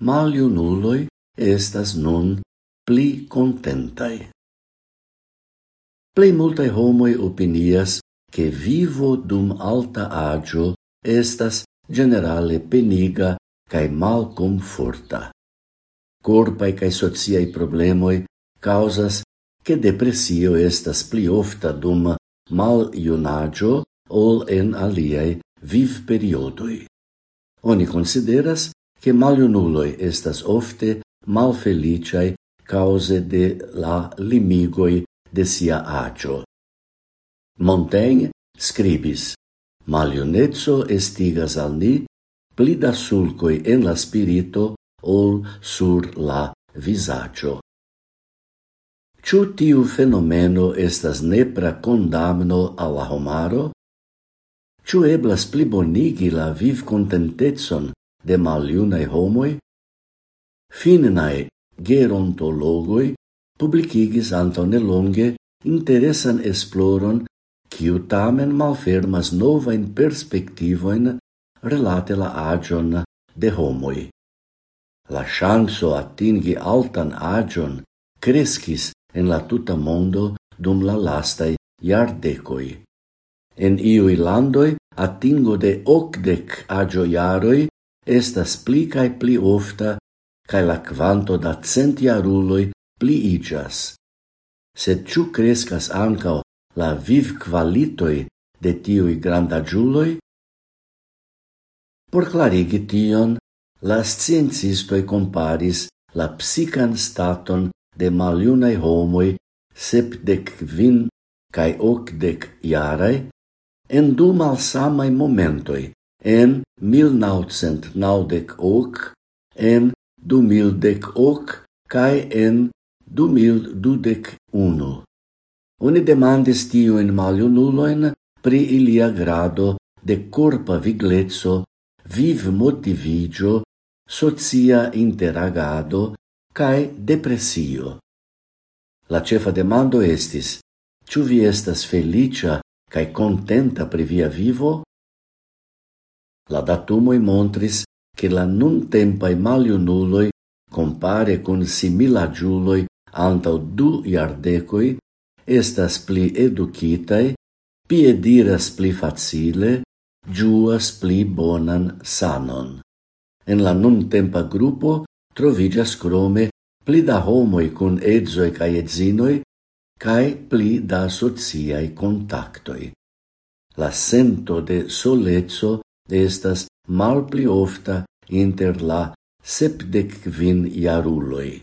maljunulloi estas nun pli contentai. Plei multae homoi opinias che vivo dum alta agio estas generale peniga cae mal conforta. Corpai cae sociai problemoi causas che depressio estas pli ofta dum mal iunagio ol en aliei viv periodoi. Oni consideras che maliunuloi estas ofte malfeliciai cause de la limigoi de sia agio. Montaigne scribis, Maliunezzo estigas al ni pli da sulcoi en la spirito ol sur la visagio. Ciu tiu fenomeno estas nepra condamno alla homaro? Ciu eblas plibonigi la viv contentezon de maliunae homoi? Finnae gerontologoi publicigis antaŭ nelonge interesan esploron, quiu tamen malfermas novajn perspectivoin relate la agion de homoi. La ŝanco atingi altan agion kreskis en la tuta mondo dum la lastaj iardecoi. En iui landoi atingo de okdek aĝojaroj estas pli cae pli ofta cae la quanto da centiaruloi pli igas. Sed ciu crescas ancao la viv qualitoi de tiui grandagiuloi? Por clarigi tion, la sciencistoj comparis la psican staton de maliunai homoi sepdec vin cae ocdec iarae en du malsamai momentoi, en 1998, en 2010 cae en 2021. Oni demandis tiuin maliunuloin pri ilia grado de corpa viglezzo, viv motivigio, socia interagado cae depressio. La cefa demando estis, ciu vi estas felicia cae contenta pri via vivo? La datumoi montris, che la nuntempaj maliunuloi compare kun similaĝuloj antau du iardecoi estas pli educitae, piediras pli facile, ĝuas pli bonan sanon. En la nuntempa gruppo trovigas crome pli da homoi con edzoi cae edzinoi cae pli da sociai contactoi. La sento de solezzo estas malpli ofta inter la sepdec vin iaruloi.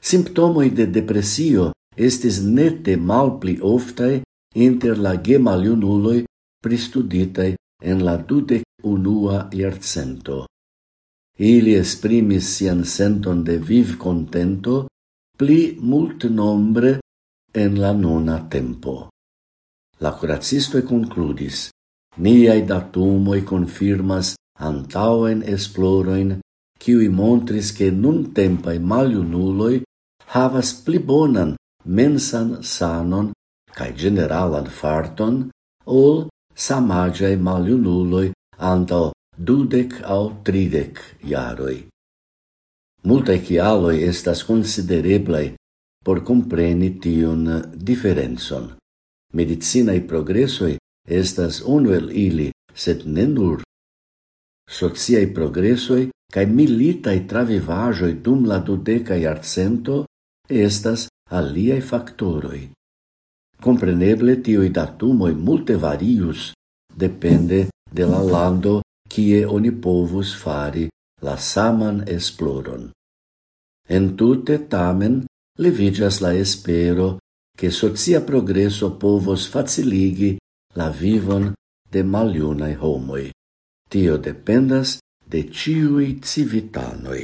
Simptomoi de depresio estis nete malpli oftae inter la gemaliunuloi pristuditae en la dudec unua iarcento. Ili esprimis sian senton de viv contento pli mult nombre en la nona tempo. La curacistoi concludis Niai datumoi confirmas antauen esploroin kiui montris che nun tempai maliunuloi havas pli bonan mensan sanon cae generalan farton ol samagiae maliunuloi antau dudec au tridec iaroi. Multae cialoi estas considereblai por compreni tion differenzon. Medicinae progressoi Estas unvel ili, sed ne nur. Sociai progresoi cae militai travivajoi dum la dudeca iarcento estas aliai factoroi. Compreneble tioi datumoi multe varius, depende de la lando kie oni povus fari la saman esploron. En tutte tamen levigas la espero che socia progresso povos faciligi la vivon de maljunaj homoj. Tio dependas de ĉiuj civitanoj.